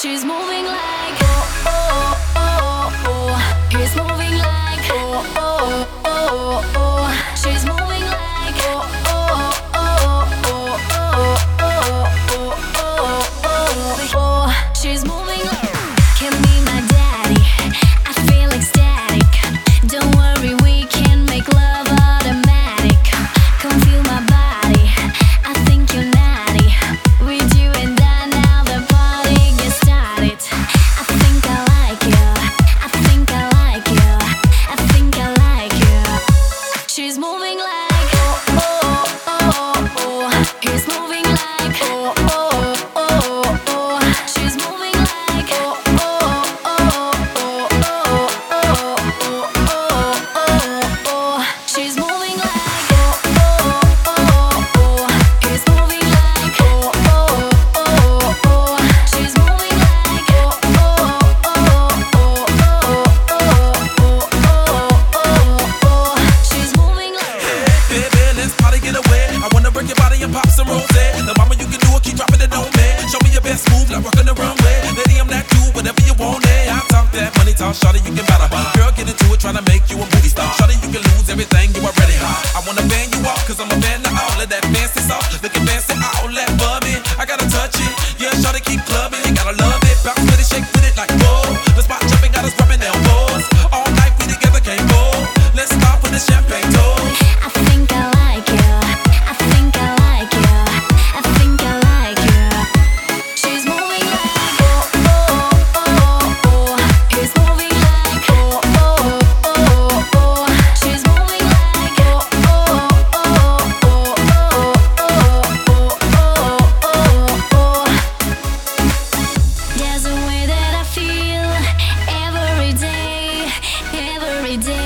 She's moving like Radio.